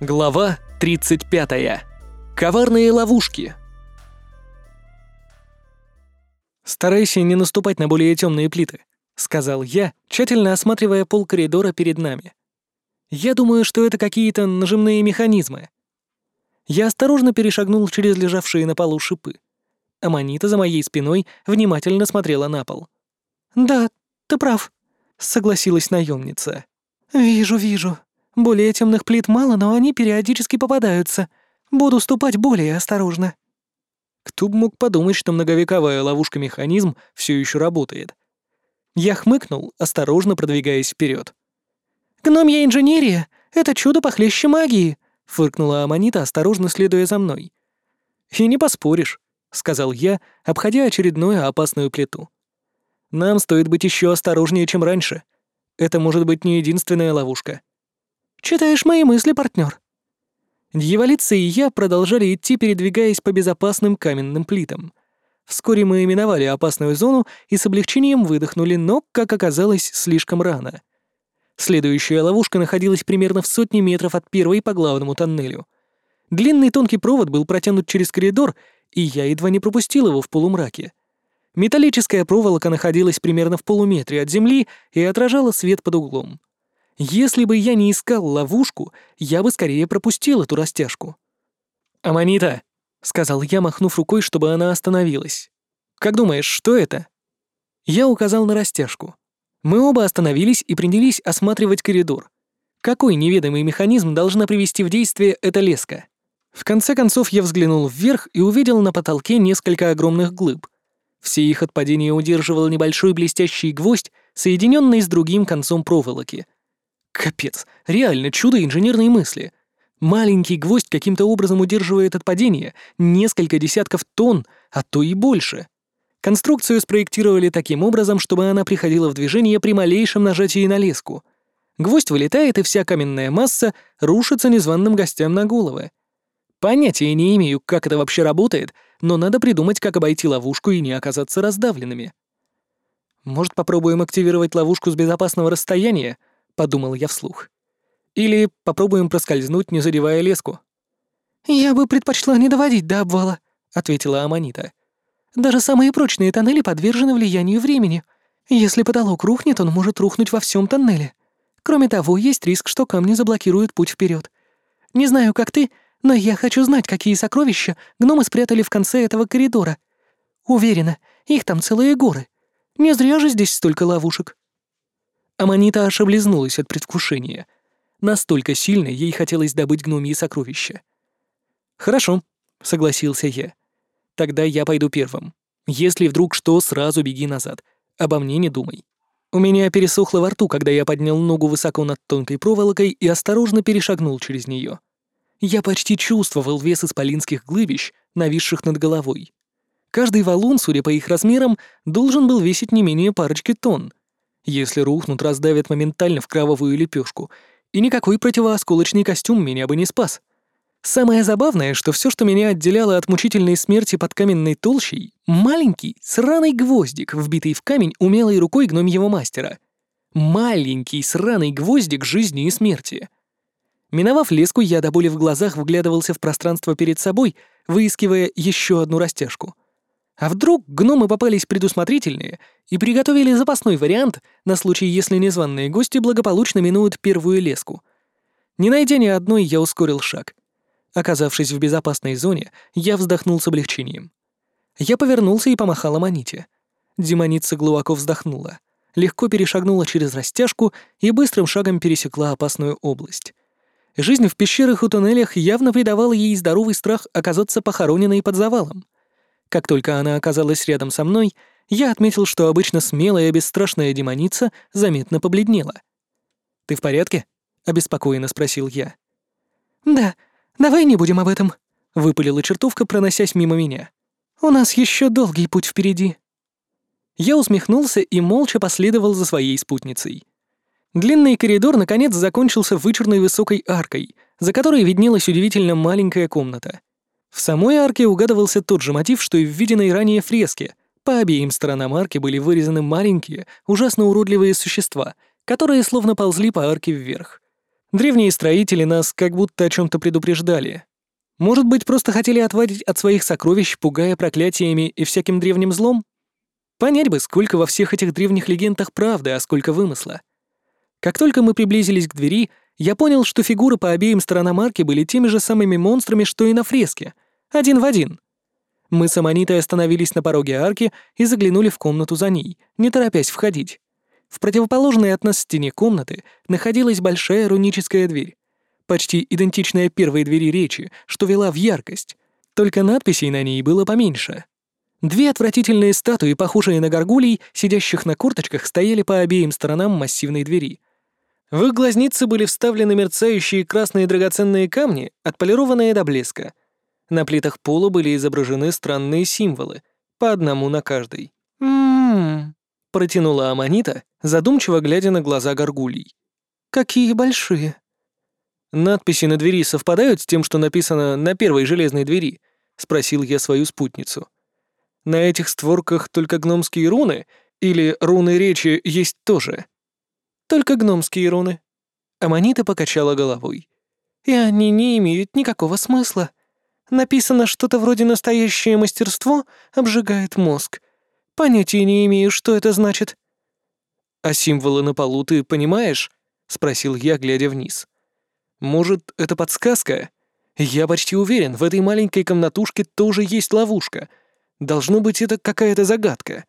Глава 35. Коварные ловушки. «Старайся не наступать на более темные плиты», — сказал я, тщательно осматривая пол коридора перед нами. «Я думаю, что это какие-то нажимные механизмы». Я осторожно перешагнул через лежавшие на полу шипы. Аманита за моей спиной внимательно смотрела на пол. «Да, ты прав», — согласилась наемница. «Вижу, вижу. Более темных плит мало, но они периодически попадаются. Буду ступать более осторожно». Кто бы мог подумать, что многовековая ловушка-механизм все еще работает. Я хмыкнул, осторожно продвигаясь вперед. «Гномья инженерия — это чудо похлеще магии», — фыркнула Аманита, осторожно следуя за мной. «И не поспоришь», — сказал я, обходя очередную опасную плиту. «Нам стоит быть еще осторожнее, чем раньше. Это может быть не единственная ловушка». «Читаешь мои мысли, партнер. Дьяволица и я продолжали идти, передвигаясь по безопасным каменным плитам. Вскоре мы именовали опасную зону и с облегчением выдохнули, но, как оказалось, слишком рано. Следующая ловушка находилась примерно в сотне метров от первой по главному тоннелю. Длинный тонкий провод был протянут через коридор, и я едва не пропустил его в полумраке. Металлическая проволока находилась примерно в полуметре от земли и отражала свет под углом. Если бы я не искал ловушку, я бы скорее пропустил эту растяжку. «Аманита», — сказал я, махнув рукой, чтобы она остановилась. «Как думаешь, что это?» Я указал на растяжку. Мы оба остановились и принялись осматривать коридор. Какой неведомый механизм должна привести в действие эта леска? В конце концов я взглянул вверх и увидел на потолке несколько огромных глыб. Все их от падения удерживал небольшой блестящий гвоздь, соединенный с другим концом проволоки — Капец, реально чудо инженерной мысли. Маленький гвоздь каким-то образом удерживает от падения несколько десятков тонн, а то и больше. Конструкцию спроектировали таким образом, чтобы она приходила в движение при малейшем нажатии на леску. Гвоздь вылетает, и вся каменная масса рушится незваным гостям на головы. Понятия не имею, как это вообще работает, но надо придумать, как обойти ловушку и не оказаться раздавленными. Может, попробуем активировать ловушку с безопасного расстояния —— подумал я вслух. «Или попробуем проскользнуть, не задевая леску». «Я бы предпочла не доводить до обвала», — ответила Аманита. «Даже самые прочные тоннели подвержены влиянию времени. Если потолок рухнет, он может рухнуть во всем тоннеле. Кроме того, есть риск, что камни заблокируют путь вперед. Не знаю, как ты, но я хочу знать, какие сокровища гномы спрятали в конце этого коридора. Уверена, их там целые горы. Не зря же здесь столько ловушек». Аманита аж облизнулась от предвкушения. Настолько сильно ей хотелось добыть гномьи сокровища. «Хорошо», — согласился я. «Тогда я пойду первым. Если вдруг что, сразу беги назад. Обо мне не думай». У меня пересохло во рту, когда я поднял ногу высоко над тонкой проволокой и осторожно перешагнул через нее. Я почти чувствовал вес исполинских глыбищ, нависших над головой. Каждый валун, судя по их размерам, должен был весить не менее парочки тонн, если рухнут, раздавят моментально в кровавую лепешку, и никакой противоосколочный костюм меня бы не спас. Самое забавное, что все, что меня отделяло от мучительной смерти под каменной толщей, маленький, сраный гвоздик, вбитый в камень умелой рукой гномьего мастера. Маленький, сраный гвоздик жизни и смерти. Миновав леску, я до боли в глазах вглядывался в пространство перед собой, выискивая еще одну растяжку — а вдруг гномы попались предусмотрительные и приготовили запасной вариант на случай, если незваные гости благополучно минуют первую леску? Не найдя ни одной, я ускорил шаг. Оказавшись в безопасной зоне, я вздохнул с облегчением. Я повернулся и помахал Аманите. Демоница глубоко вздохнула, легко перешагнула через растяжку и быстрым шагом пересекла опасную область. Жизнь в пещерах и туннелях явно придавала ей здоровый страх оказаться похороненной под завалом. Как только она оказалась рядом со мной, я отметил, что обычно смелая и бесстрашная демоница заметно побледнела. «Ты в порядке?» — обеспокоенно спросил я. «Да, давай не будем об этом», — выпалила чертовка, проносясь мимо меня. «У нас еще долгий путь впереди». Я усмехнулся и молча последовал за своей спутницей. Длинный коридор наконец закончился вычурной высокой аркой, за которой виднелась удивительно маленькая комната — в самой арке угадывался тот же мотив, что и в виденной ранее фреске. По обеим сторонам арки были вырезаны маленькие, ужасно уродливые существа, которые словно ползли по арке вверх. Древние строители нас как будто о чем-то предупреждали. Может быть, просто хотели отвадить от своих сокровищ, пугая проклятиями и всяким древним злом? Понять бы, сколько во всех этих древних легендах правды, а сколько вымысла. Как только мы приблизились к двери, я понял, что фигуры по обеим сторонам арки были теми же самыми монстрами, что и на фреске. Один в один. Мы с Аманитой остановились на пороге арки и заглянули в комнату за ней, не торопясь входить. В противоположной от нас стене комнаты находилась большая руническая дверь, почти идентичная первой двери речи, что вела в яркость, только надписей на ней было поменьше. Две отвратительные статуи, похожие на горгулей, сидящих на корточках, стояли по обеим сторонам массивной двери. В их глазницы были вставлены мерцающие красные драгоценные камни, отполированные до блеска. На плитах пола были изображены странные символы, по одному на каждой. «М-м-м», протянула Аманита, задумчиво глядя на глаза горгулей. «Какие большие». «Надписи на двери совпадают с тем, что написано на первой железной двери?» — спросил я свою спутницу. «На этих створках только гномские руны или руны речи есть тоже?» «Только гномские руны». Аманита покачала головой. «И они не имеют никакого смысла. Написано что-то вроде «настоящее мастерство обжигает мозг». Понятия не имею, что это значит». «А символы на полу ты понимаешь?» — спросил я, глядя вниз. Может, это подсказка? Я почти уверен, в этой маленькой комнатушке тоже есть ловушка. Должно быть, это какая-то загадка.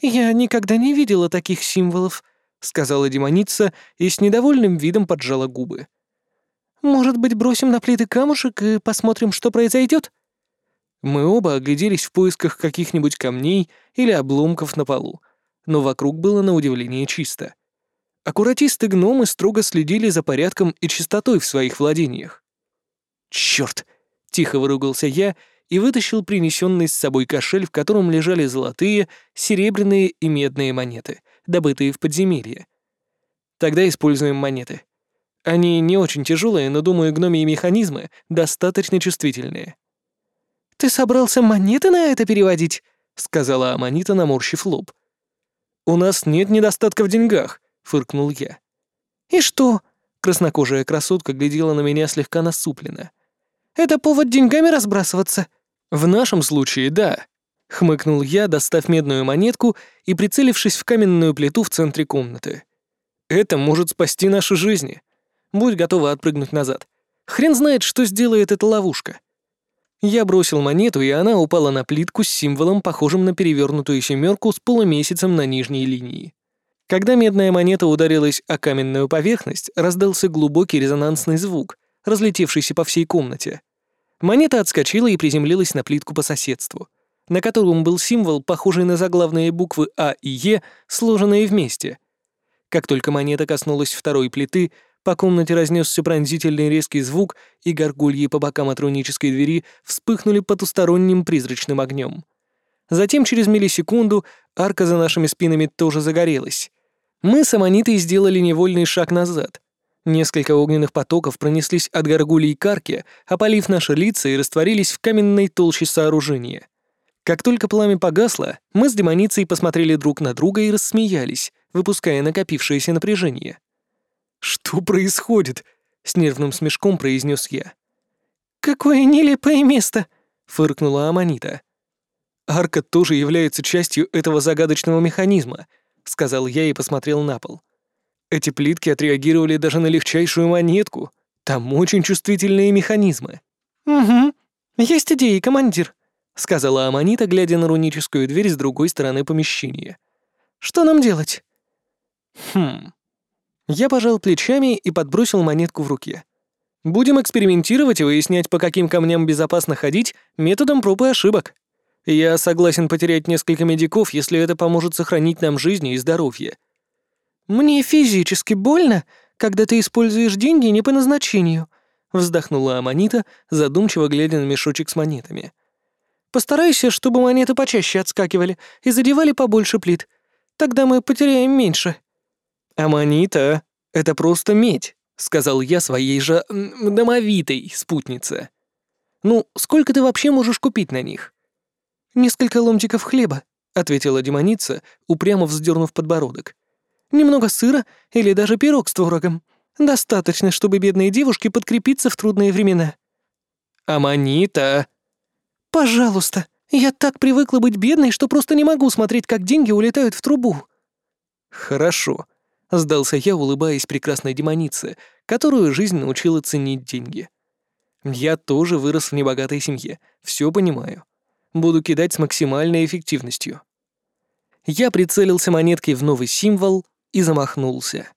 «Я никогда не видела таких символов», — сказала демоница и с недовольным видом поджала губы. «Может быть, бросим на плиты камушек и посмотрим, что произойдет? Мы оба огляделись в поисках каких-нибудь камней или обломков на полу, но вокруг было на удивление чисто. Аккуратисты-гномы строго следили за порядком и чистотой в своих владениях. «Чёрт!» — тихо выругался я и вытащил принесенный с собой кошель, в котором лежали золотые, серебряные и медные монеты, добытые в подземелье. Тогда используем монеты. Они не очень тяжелые, но, думаю, гномии механизмы достаточно чувствительные. «Ты собрался монеты на это переводить?» — сказала Аманита, наморщив лоб. «У нас нет недостатка в деньгах», фыркнул я. «И что?» — краснокожая красотка глядела на меня слегка насупленно. «Это повод деньгами разбрасываться?» «В нашем случае, да», — хмыкнул я, достав медную монетку и прицелившись в каменную плиту в центре комнаты. «Это может спасти наши жизни. Будь готова отпрыгнуть назад. Хрен знает, что сделает эта ловушка». Я бросил монету, и она упала на плитку с символом, похожим на перевернутую семерку с полумесяцем на нижней линии. Когда медная монета ударилась о каменную поверхность, раздался глубокий резонансный звук, разлетевшийся по всей комнате. Монета отскочила и приземлилась на плитку по соседству, на котором был символ, похожий на заглавные буквы А и Е, сложенные вместе. Как только монета коснулась второй плиты, по комнате разнесся пронзительный резкий звук, и горгульи по бокам от рунической двери вспыхнули потусторонним призрачным огнем. Затем через миллисекунду арка за нашими спинами тоже загорелась. Мы с Аманитой сделали невольный шаг назад. Несколько огненных потоков пронеслись от горгулей к арке, опалив наши лица и растворились в каменной толще сооружения. Как только пламя погасло, мы с демоницей посмотрели друг на друга и рассмеялись, выпуская накопившееся напряжение. «Что происходит?» — с нервным смешком произнес я. «Какое нелепое место!» — фыркнула Аманита. Арка тоже является частью этого загадочного механизма — сказал я и посмотрел на пол. Эти плитки отреагировали даже на легчайшую монетку. Там очень чувствительные механизмы. «Угу. Есть идеи, командир», — сказала Аманита, глядя на руническую дверь с другой стороны помещения. «Что нам делать?» «Хм...» Я пожал плечами и подбросил монетку в руке. «Будем экспериментировать и выяснять, по каким камням безопасно ходить, методом проб и ошибок». Я согласен потерять несколько медиков, если это поможет сохранить нам жизни и здоровье. Мне физически больно, когда ты используешь деньги не по назначению, вздохнула Аманита, задумчиво глядя на мешочек с монетами. Постарайся, чтобы монеты почаще отскакивали и задевали побольше плит. Тогда мы потеряем меньше. Аманита — это просто медь, сказал я своей же домовитой спутнице. Ну, сколько ты вообще можешь купить на них? «Несколько ломтиков хлеба», — ответила демоница, упрямо вздернув подбородок. «Немного сыра или даже пирог с творогом. Достаточно, чтобы бедные девушки подкрепиться в трудные времена». «Аманита!» «Пожалуйста, я так привыкла быть бедной, что просто не могу смотреть, как деньги улетают в трубу». «Хорошо», — сдался я, улыбаясь прекрасной демонице, которую жизнь научила ценить деньги. «Я тоже вырос в небогатой семье, все понимаю. Буду кидать с максимальной эффективностью». Я прицелился монеткой в новый символ и замахнулся.